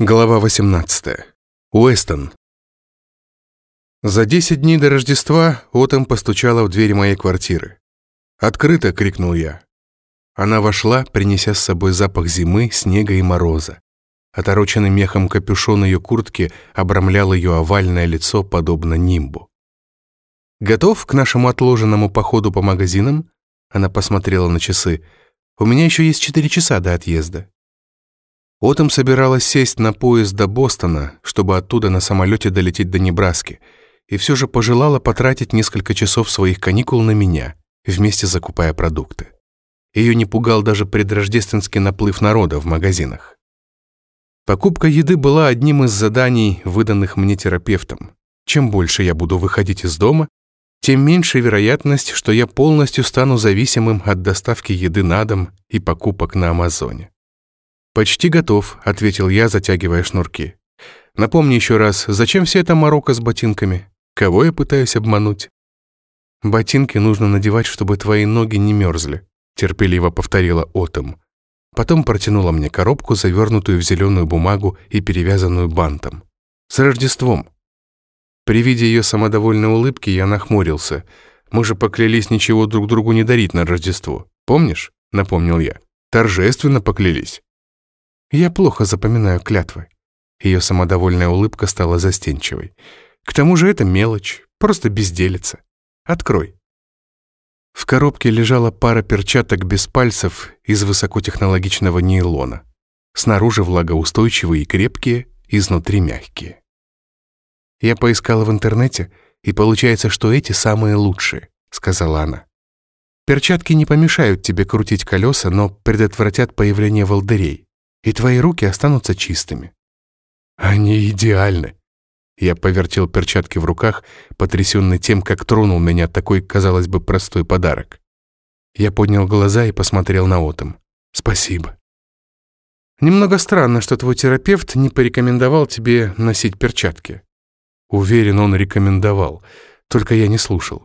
Глава 18. Уэстон. За 10 дней до Рождества Отом постучала в дверь моей квартиры. «Открыто!» — крикнул я. Она вошла, принеся с собой запах зимы, снега и мороза. Отороченный мехом капюшон ее куртки обрамлял ее овальное лицо, подобно нимбу. «Готов к нашему отложенному походу по магазинам?» Она посмотрела на часы. «У меня еще есть четыре часа до отъезда». Отом собиралась сесть на поезд до Бостона, чтобы оттуда на самолете долететь до Небраски, и все же пожелала потратить несколько часов своих каникул на меня, вместе закупая продукты. Ее не пугал даже предрождественский наплыв народа в магазинах. Покупка еды была одним из заданий, выданных мне терапевтом. Чем больше я буду выходить из дома, тем меньше вероятность, что я полностью стану зависимым от доставки еды на дом и покупок на Амазоне. «Почти готов», — ответил я, затягивая шнурки. «Напомни еще раз, зачем вся эта морока с ботинками? Кого я пытаюсь обмануть?» «Ботинки нужно надевать, чтобы твои ноги не мерзли», — терпеливо повторила Отом. Потом протянула мне коробку, завернутую в зеленую бумагу и перевязанную бантом. «С Рождеством!» При виде ее самодовольной улыбки я нахмурился. «Мы же поклялись ничего друг другу не дарить на Рождество. Помнишь?» — напомнил я. «Торжественно поклялись». Я плохо запоминаю клятвы. Ее самодовольная улыбка стала застенчивой. К тому же это мелочь, просто безделица. Открой. В коробке лежала пара перчаток без пальцев из высокотехнологичного нейлона. Снаружи влагоустойчивые и крепкие, изнутри мягкие. Я поискала в интернете, и получается, что эти самые лучшие, сказала она. Перчатки не помешают тебе крутить колеса, но предотвратят появление волдырей и твои руки останутся чистыми. Они идеальны. Я повертел перчатки в руках, потрясенный тем, как тронул меня такой, казалось бы, простой подарок. Я поднял глаза и посмотрел на Отом. «Спасибо». «Немного странно, что твой терапевт не порекомендовал тебе носить перчатки». Уверен, он рекомендовал, только я не слушал.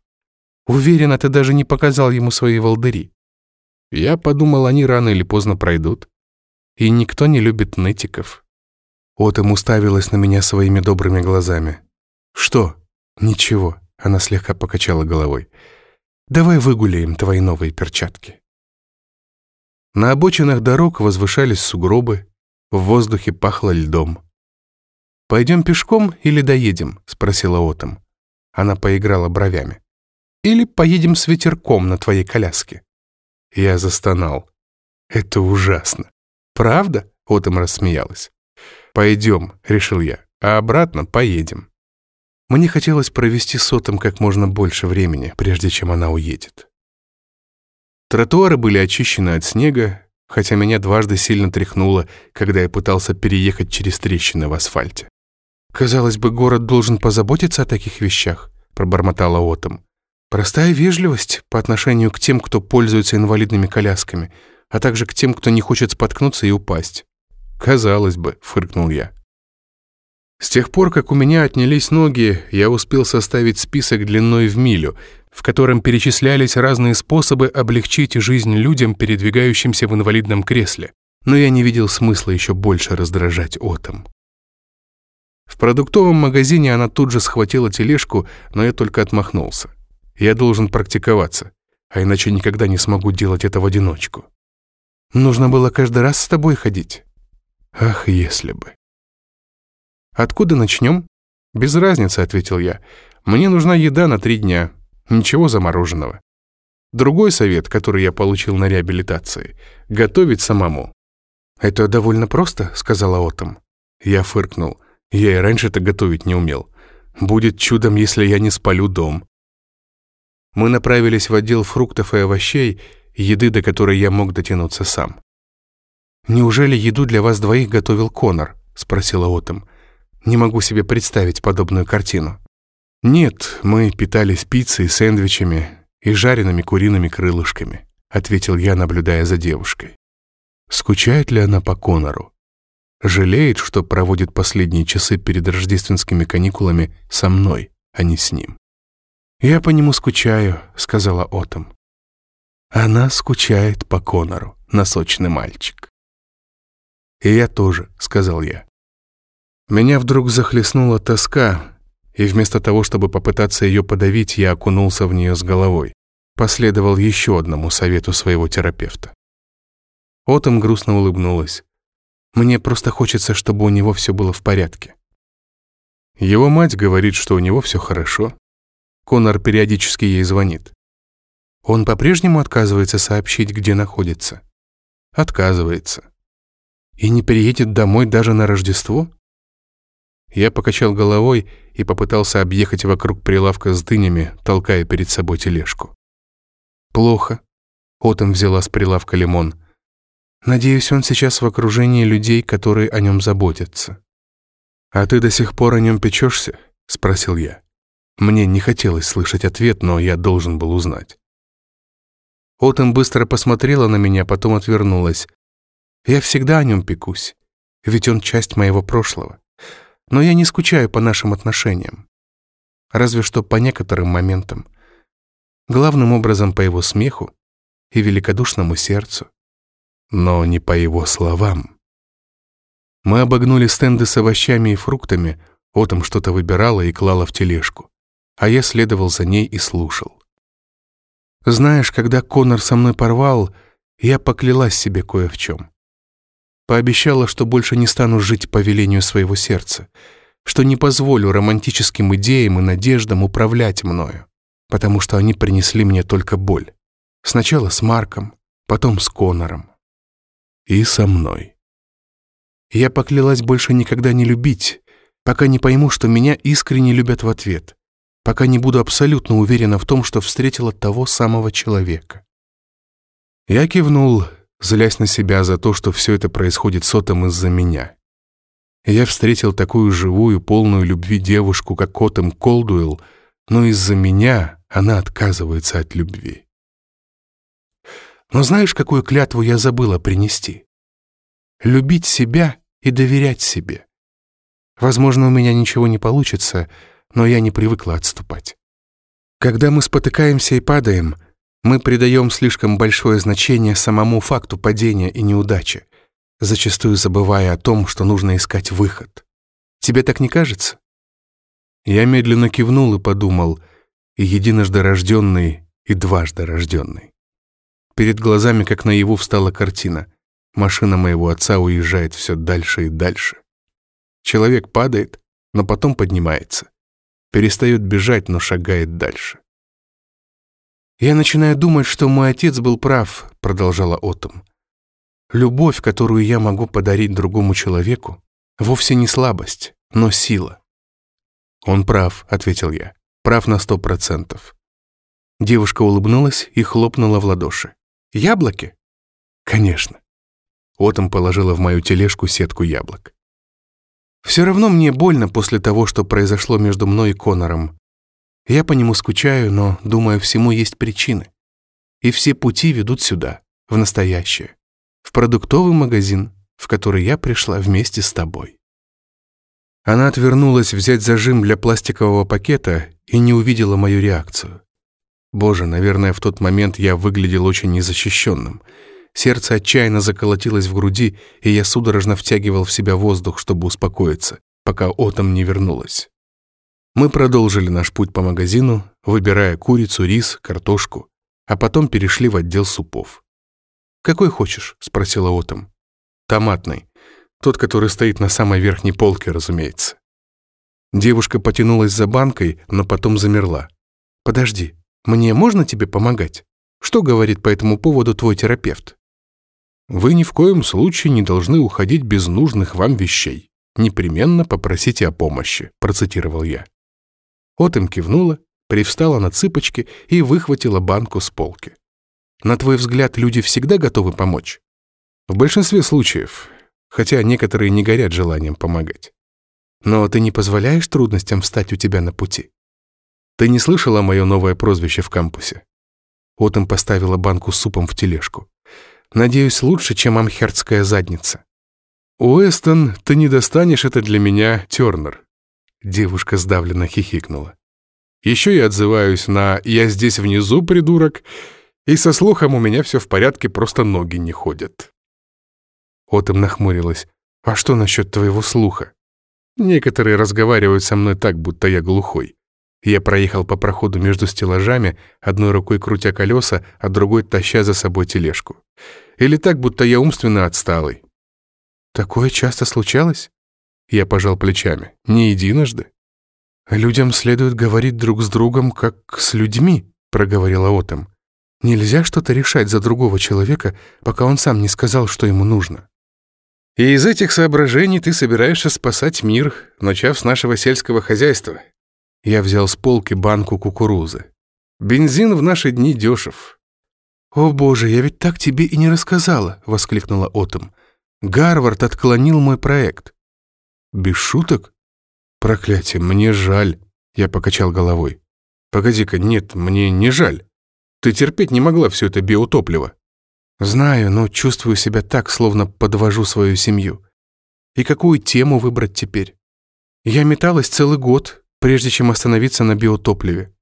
Уверен, а ты даже не показал ему свои волдыри. Я подумал, они рано или поздно пройдут и никто не любит нытиков. Отом уставилась на меня своими добрыми глазами. «Что?» «Ничего», — она слегка покачала головой. «Давай выгуляем твои новые перчатки». На обочинах дорог возвышались сугробы, в воздухе пахло льдом. «Пойдем пешком или доедем?» — спросила Отом. Она поиграла бровями. «Или поедем с ветерком на твоей коляске?» Я застонал. «Это ужасно. «Правда?» — Отом рассмеялась. «Пойдем», — решил я, — «а обратно поедем». Мне хотелось провести с Отом как можно больше времени, прежде чем она уедет. Тротуары были очищены от снега, хотя меня дважды сильно тряхнуло, когда я пытался переехать через трещины в асфальте. «Казалось бы, город должен позаботиться о таких вещах», — пробормотала Отом. «Простая вежливость по отношению к тем, кто пользуется инвалидными колясками — а также к тем, кто не хочет споткнуться и упасть. «Казалось бы», — фыркнул я. С тех пор, как у меня отнялись ноги, я успел составить список длиной в милю, в котором перечислялись разные способы облегчить жизнь людям, передвигающимся в инвалидном кресле, но я не видел смысла еще больше раздражать Отом. В продуктовом магазине она тут же схватила тележку, но я только отмахнулся. Я должен практиковаться, а иначе никогда не смогу делать это в одиночку. Нужно было каждый раз с тобой ходить. Ах, если бы. Откуда начнем? Без разницы, ответил я. Мне нужна еда на три дня. Ничего замороженного. Другой совет, который я получил на реабилитации — готовить самому. «Это довольно просто», — сказала Отом. Я фыркнул. Я и раньше-то готовить не умел. Будет чудом, если я не спалю дом. Мы направились в отдел фруктов и овощей, еды, до которой я мог дотянуться сам. «Неужели еду для вас двоих готовил Конор?» — спросила Отом. «Не могу себе представить подобную картину». «Нет, мы питались пиццей, сэндвичами и жареными куриными крылышками», — ответил я, наблюдая за девушкой. Скучает ли она по Конору? Жалеет, что проводит последние часы перед рождественскими каникулами со мной, а не с ним. «Я по нему скучаю», — сказала Отом. Она скучает по Конору, носочный мальчик. «И я тоже», — сказал я. Меня вдруг захлестнула тоска, и вместо того, чтобы попытаться ее подавить, я окунулся в нее с головой. Последовал еще одному совету своего терапевта. Отом грустно улыбнулась. Мне просто хочется, чтобы у него все было в порядке. Его мать говорит, что у него все хорошо. Конор периодически ей звонит. Он по-прежнему отказывается сообщить, где находится. Отказывается. И не переедет домой даже на Рождество? Я покачал головой и попытался объехать вокруг прилавка с дынями, толкая перед собой тележку. Плохо. Отом взяла с прилавка лимон. Надеюсь, он сейчас в окружении людей, которые о нем заботятся. «А ты до сих пор о нем печешься?» — спросил я. Мне не хотелось слышать ответ, но я должен был узнать. Отом быстро посмотрела на меня, потом отвернулась. «Я всегда о нем пекусь, ведь он часть моего прошлого. Но я не скучаю по нашим отношениям. Разве что по некоторым моментам. Главным образом по его смеху и великодушному сердцу но не по его словам. Мы обогнули стенды с овощами и фруктами, Отом что-то выбирала и клала в тележку, а я следовал за ней и слушал. Знаешь, когда Конор со мной порвал, я поклялась себе кое в чем. Пообещала, что больше не стану жить по велению своего сердца, что не позволю романтическим идеям и надеждам управлять мною, потому что они принесли мне только боль. Сначала с Марком, потом с Конором и со мной. Я поклялась больше никогда не любить, пока не пойму, что меня искренне любят в ответ, пока не буду абсолютно уверена в том, что встретила того самого человека. Я кивнул, злясь на себя за то, что все это происходит с Отом из-за меня. Я встретил такую живую, полную любви девушку, как Отом Колдуэлл, но из-за меня она отказывается от любви. Но знаешь, какую клятву я забыла принести? Любить себя и доверять себе. Возможно, у меня ничего не получится, но я не привыкла отступать. Когда мы спотыкаемся и падаем, мы придаем слишком большое значение самому факту падения и неудачи, зачастую забывая о том, что нужно искать выход. Тебе так не кажется? Я медленно кивнул и подумал, и единожды рожденный, и дважды рожденный. Перед глазами, как наяву, встала картина. Машина моего отца уезжает все дальше и дальше. Человек падает, но потом поднимается. Перестает бежать, но шагает дальше. «Я начинаю думать, что мой отец был прав», — продолжала Отом. «Любовь, которую я могу подарить другому человеку, вовсе не слабость, но сила». «Он прав», — ответил я. «Прав на сто процентов». Девушка улыбнулась и хлопнула в ладоши. Яблоки? Конечно. Отом положила в мою тележку сетку яблок. Все равно мне больно после того, что произошло между мной и Конором. Я по нему скучаю, но, думаю, всему есть причины. И все пути ведут сюда, в настоящее. В продуктовый магазин, в который я пришла вместе с тобой. Она отвернулась взять зажим для пластикового пакета и не увидела мою реакцию. Боже, наверное, в тот момент я выглядел очень незащищенным. Сердце отчаянно заколотилось в груди, и я судорожно втягивал в себя воздух, чтобы успокоиться, пока Отом не вернулась. Мы продолжили наш путь по магазину, выбирая курицу, рис, картошку, а потом перешли в отдел супов. «Какой хочешь?» — спросила Отом. «Томатный. Тот, который стоит на самой верхней полке, разумеется». Девушка потянулась за банкой, но потом замерла. «Подожди, мне можно тебе помогать? Что говорит по этому поводу твой терапевт? Вы ни в коем случае не должны уходить без нужных вам вещей. Непременно попросите о помощи, процитировал я. Отем кивнула, привстала на цыпочки и выхватила банку с полки. На твой взгляд, люди всегда готовы помочь? В большинстве случаев, хотя некоторые не горят желанием помогать. Но ты не позволяешь трудностям встать у тебя на пути? Ты не слышала мое новое прозвище в кампусе? Отом поставила банку с супом в тележку. Надеюсь, лучше, чем амхердская задница. Уэстон, ты не достанешь это для меня, Тернер. Девушка сдавленно хихикнула. Еще я отзываюсь на «я здесь внизу, придурок», и со слухом у меня все в порядке, просто ноги не ходят. Отом нахмурилась. «А что насчет твоего слуха?» Некоторые разговаривают со мной так, будто я глухой. Я проехал по проходу между стеллажами, одной рукой крутя колеса, а другой таща за собой тележку. Или так, будто я умственно отсталый. Такое часто случалось? Я пожал плечами. Не единожды. Людям следует говорить друг с другом, как с людьми, проговорила Отом. Нельзя что-то решать за другого человека, пока он сам не сказал, что ему нужно. И из этих соображений ты собираешься спасать мир, начав с нашего сельского хозяйства. Я взял с полки банку кукурузы. Бензин в наши дни дешев. «О боже, я ведь так тебе и не рассказала!» — воскликнула Отом. «Гарвард отклонил мой проект». «Без шуток?» «Проклятие, мне жаль!» — я покачал головой. «Погоди-ка, нет, мне не жаль. Ты терпеть не могла все это биотопливо». «Знаю, но чувствую себя так, словно подвожу свою семью. И какую тему выбрать теперь? Я металась целый год, прежде чем остановиться на биотопливе.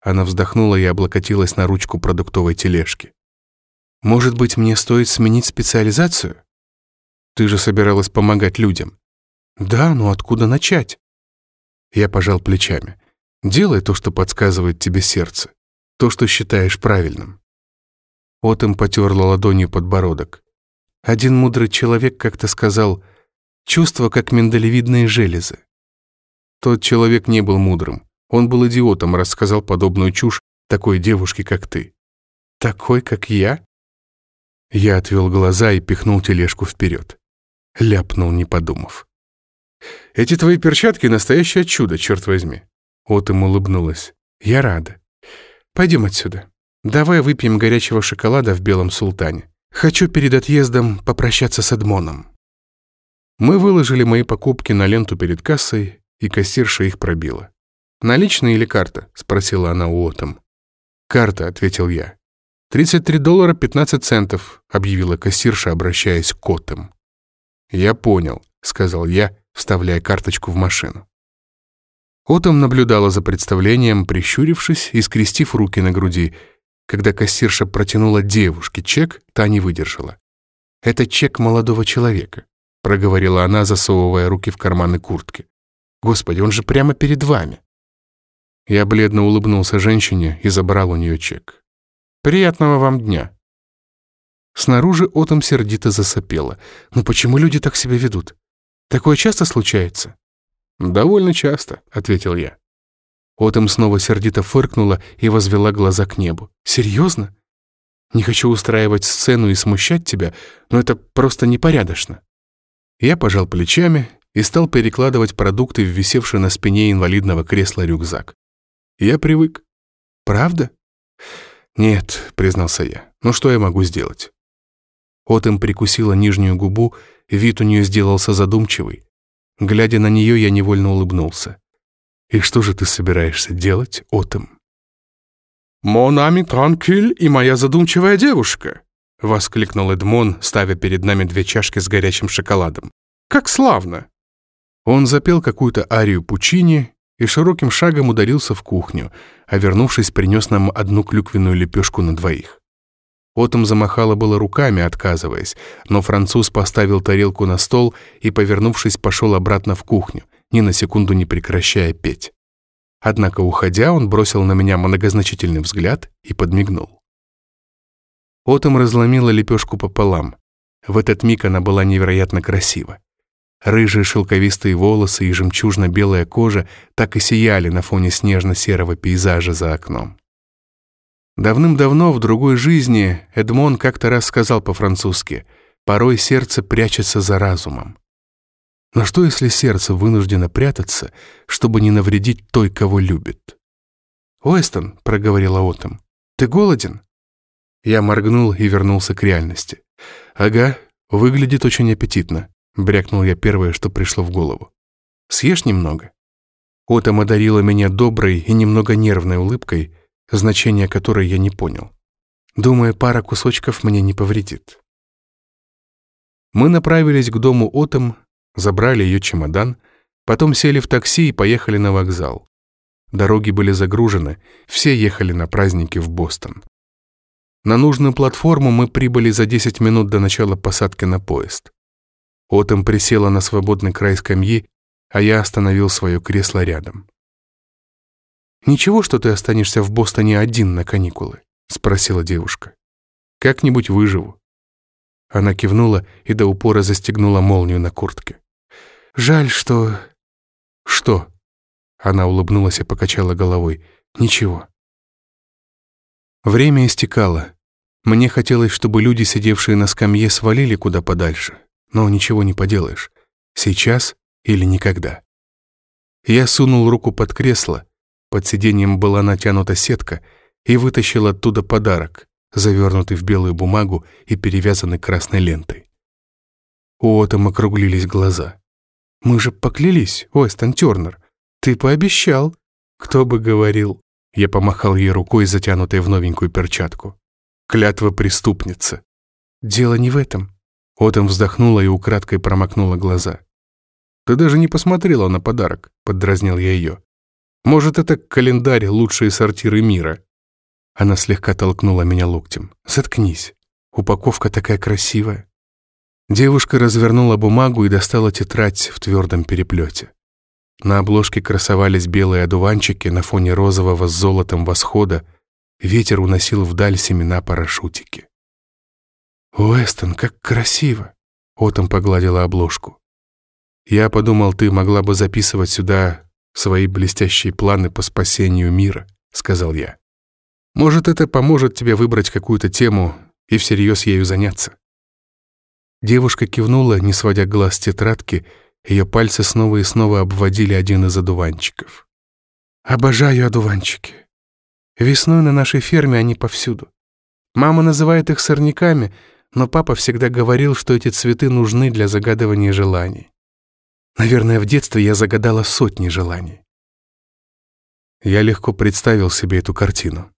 Она вздохнула и облокотилась на ручку продуктовой тележки. «Может быть, мне стоит сменить специализацию? Ты же собиралась помогать людям». «Да, но откуда начать?» Я пожал плечами. «Делай то, что подсказывает тебе сердце, то, что считаешь правильным». Отом потерла ладонью подбородок. Один мудрый человек как-то сказал, «Чувство, как миндалевидные железы. Тот человек не был мудрым. Он был идиотом, рассказал подобную чушь такой девушке, как ты. Такой, как я? Я отвел глаза и пихнул тележку вперед. Ляпнул, не подумав. «Эти твои перчатки — настоящее чудо, черт возьми!» Вот им улыбнулась. «Я рада. Пойдем отсюда. Давай выпьем горячего шоколада в белом султане. Хочу перед отъездом попрощаться с Эдмоном». Мы выложили мои покупки на ленту перед кассой и кассирша их пробила. «Наличные или карта?» — спросила она у Отом. «Карта», — ответил я. «33 доллара 15 центов», — объявила кассирша, обращаясь к Отом. «Я понял», — сказал я, вставляя карточку в машину. Отом наблюдала за представлением, прищурившись и скрестив руки на груди. Когда кассирша протянула девушке чек, та не выдержала. «Это чек молодого человека», — проговорила она, засовывая руки в карманы куртки. Господи, он же прямо перед вами. Я бледно улыбнулся женщине и забрал у нее чек. «Приятного вам дня». Снаружи Отом сердито засопела. «Ну почему люди так себя ведут? Такое часто случается?» «Довольно часто», — ответил я. Отом снова сердито фыркнула и возвела глаза к небу. «Серьезно? Не хочу устраивать сцену и смущать тебя, но это просто непорядочно». Я пожал плечами и стал перекладывать продукты в висевший на спине инвалидного кресла рюкзак. Я привык. Правда? Нет, признался я. Ну что я могу сделать? Отом прикусила нижнюю губу, вид у нее сделался задумчивый. Глядя на нее, я невольно улыбнулся. «И что же ты собираешься делать, Отом?» «Монами Транкюль и моя задумчивая девушка!» — воскликнул Эдмон, ставя перед нами две чашки с горячим шоколадом. «Как славно! Он запел какую-то арию Пучини и широким шагом ударился в кухню, а вернувшись, принес нам одну клюквенную лепешку на двоих. Отом замахала было руками, отказываясь, но француз поставил тарелку на стол и, повернувшись, пошел обратно в кухню, ни на секунду не прекращая петь. Однако, уходя, он бросил на меня многозначительный взгляд и подмигнул. Отом разломила лепешку пополам. В этот миг она была невероятно красива. Рыжие шелковистые волосы и жемчужно-белая кожа так и сияли на фоне снежно-серого пейзажа за окном. Давным-давно в другой жизни Эдмон как-то раз сказал по-французски «Порой сердце прячется за разумом». Но что, если сердце вынуждено прятаться, чтобы не навредить той, кого любит? «Уэстон», — проговорила Отом, — «ты голоден?» Я моргнул и вернулся к реальности. «Ага, выглядит очень аппетитно. Брякнул я первое, что пришло в голову. «Съешь немного?» Отом одарила меня доброй и немного нервной улыбкой, значение которой я не понял. Думаю, пара кусочков мне не повредит. Мы направились к дому Отом, забрали ее чемодан, потом сели в такси и поехали на вокзал. Дороги были загружены, все ехали на праздники в Бостон. На нужную платформу мы прибыли за 10 минут до начала посадки на поезд. Отом присела на свободный край скамьи а я остановил свое кресло рядом. «Ничего, что ты останешься в Бостоне один на каникулы?» — спросила девушка. «Как-нибудь выживу». Она кивнула и до упора застегнула молнию на куртке. «Жаль, что...» «Что?» Она улыбнулась и покачала головой. «Ничего». Время истекало. Мне хотелось, чтобы люди, сидевшие на скамье, свалили куда подальше. Но ничего не поделаешь. Сейчас или никогда. Я сунул руку под кресло, под сиденьем была натянута сетка, и вытащил оттуда подарок, завернутый в белую бумагу и перевязанный красной лентой. У Отом округлились глаза. «Мы же поклялись, Остон Тернер. Ты пообещал». «Кто бы говорил?» Я помахал ей рукой, затянутой в новенькую перчатку. «Клятва преступница». «Дело не в этом». Отом вздохнула и украдкой промокнула глаза. «Ты даже не посмотрела на подарок», — поддразнил я ее. «Может, это календарь лучшие сортиры мира?» Она слегка толкнула меня локтем. «Заткнись. Упаковка такая красивая». Девушка развернула бумагу и достала тетрадь в твердом переплете. На обложке красовались белые одуванчики на фоне розового с золотом восхода. Ветер уносил вдаль семена парашютики. «Уэстон, как красиво!» Отом погладила обложку. Я подумал, ты могла бы записывать сюда свои блестящие планы по спасению мира, сказал я. Может, это поможет тебе выбрать какую-то тему и всерьез ею заняться. Девушка кивнула, не сводя глаз с тетрадки, ее пальцы снова и снова обводили один из одуванчиков. «Обожаю одуванчики. Весной на нашей ферме они повсюду. Мама называет их сорняками, но папа всегда говорил, что эти цветы нужны для загадывания желаний. Наверное, в детстве я загадала сотни желаний. Я легко представил себе эту картину.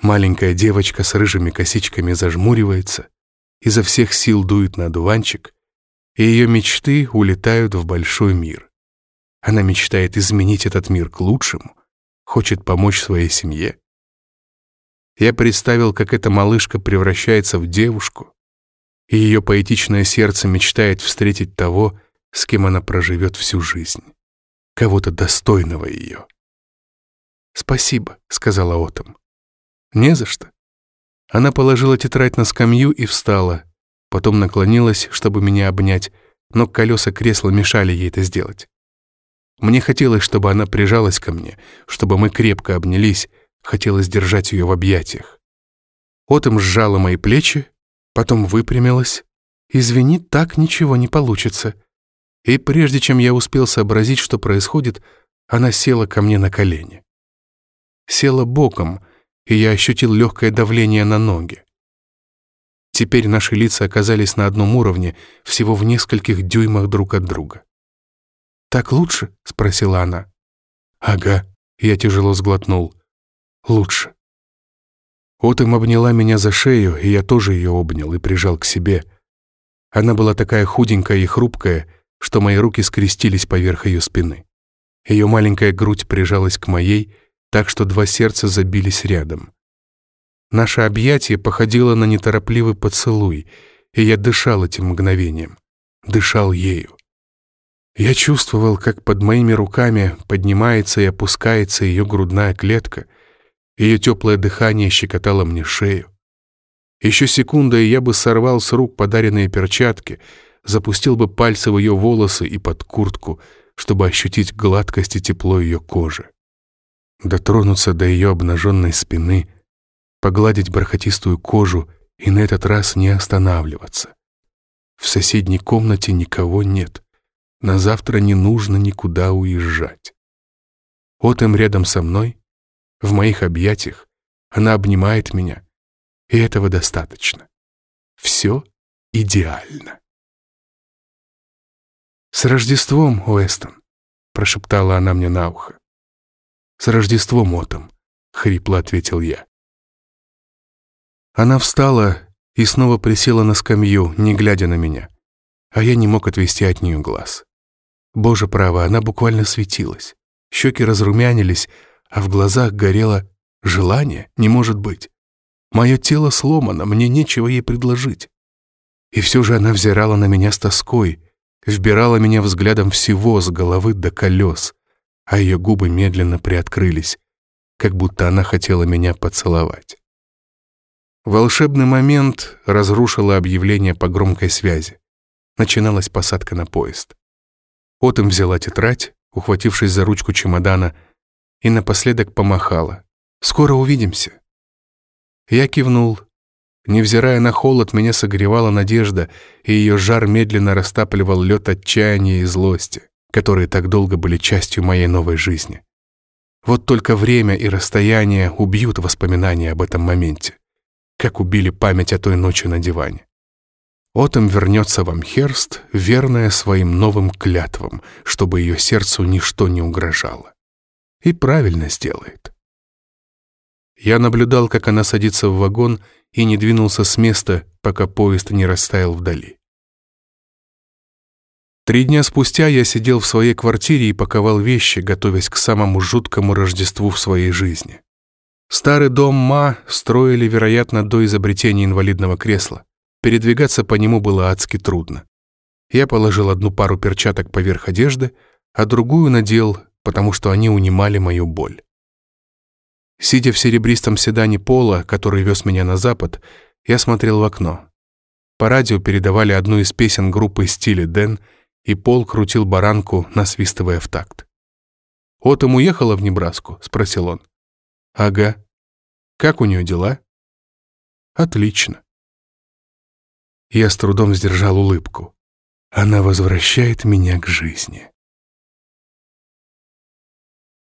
Маленькая девочка с рыжими косичками зажмуривается, изо всех сил дует на одуванчик, и ее мечты улетают в большой мир. Она мечтает изменить этот мир к лучшему, хочет помочь своей семье. Я представил, как эта малышка превращается в девушку, и ее поэтичное сердце мечтает встретить того, с кем она проживет всю жизнь, кого-то достойного ее. «Спасибо», — сказала Отом. «Не за что». Она положила тетрадь на скамью и встала, потом наклонилась, чтобы меня обнять, но колеса кресла мешали ей это сделать. Мне хотелось, чтобы она прижалась ко мне, чтобы мы крепко обнялись, хотелось держать ее в объятиях. Отом сжала мои плечи, потом выпрямилась. «Извини, так ничего не получится», и прежде чем я успел сообразить, что происходит, она села ко мне на колени. Села боком, и я ощутил легкое давление на ноги. Теперь наши лица оказались на одном уровне, всего в нескольких дюймах друг от друга. «Так лучше?» — спросила она. «Ага», — я тяжело сглотнул. «Лучше». Отом обняла меня за шею, и я тоже ее обнял и прижал к себе. Она была такая худенькая и хрупкая, что мои руки скрестились поверх ее спины. Ее маленькая грудь прижалась к моей, так что два сердца забились рядом. Наше объятие походило на неторопливый поцелуй, и я дышал этим мгновением, дышал ею. Я чувствовал, как под моими руками поднимается и опускается ее грудная клетка, ее теплое дыхание щекотало мне шею. Еще секунда, и я бы сорвал с рук подаренные перчатки — запустил бы пальцы в ее волосы и под куртку, чтобы ощутить гладкость и тепло ее кожи. Дотронуться до ее обнаженной спины, погладить бархатистую кожу и на этот раз не останавливаться. В соседней комнате никого нет. На завтра не нужно никуда уезжать. Отем рядом со мной, в моих объятиях, она обнимает меня, и этого достаточно. Все идеально. «С Рождеством, Уэстон!» — прошептала она мне на ухо. «С Рождеством, Отом!» — хрипло ответил я. Она встала и снова присела на скамью, не глядя на меня, а я не мог отвести от нее глаз. Боже право, она буквально светилась. Щеки разрумянились, а в глазах горело желание, не может быть. Мое тело сломано, мне нечего ей предложить. И все же она взирала на меня с тоской, вбирала меня взглядом всего с головы до колес, а ее губы медленно приоткрылись, как будто она хотела меня поцеловать. Волшебный момент разрушило объявление по громкой связи. Начиналась посадка на поезд. Отом взяла тетрадь, ухватившись за ручку чемодана, и напоследок помахала. «Скоро увидимся». Я кивнул. Невзирая на холод, меня согревала надежда, и ее жар медленно растапливал лед отчаяния и злости, которые так долго были частью моей новой жизни. Вот только время и расстояние убьют воспоминания об этом моменте как убили память о той ночи на диване. Отом вернется в Амхерст, верная своим новым клятвам, чтобы ее сердцу ничто не угрожало. И правильно сделает. Я наблюдал, как она садится в вагон и не двинулся с места, пока поезд не растаял вдали. Три дня спустя я сидел в своей квартире и паковал вещи, готовясь к самому жуткому Рождеству в своей жизни. Старый дом Ма строили, вероятно, до изобретения инвалидного кресла. Передвигаться по нему было адски трудно. Я положил одну пару перчаток поверх одежды, а другую надел, потому что они унимали мою боль. Сидя в серебристом седане Пола, который вез меня на запад, я смотрел в окно. По радио передавали одну из песен группы «Стили Дэн», и Пол крутил баранку, насвистывая в такт. «Отом уехала в Небраску?» — спросил он. Ага. Как у нее дела? Отлично. Я с трудом сдержал улыбку. Она возвращает меня к жизни.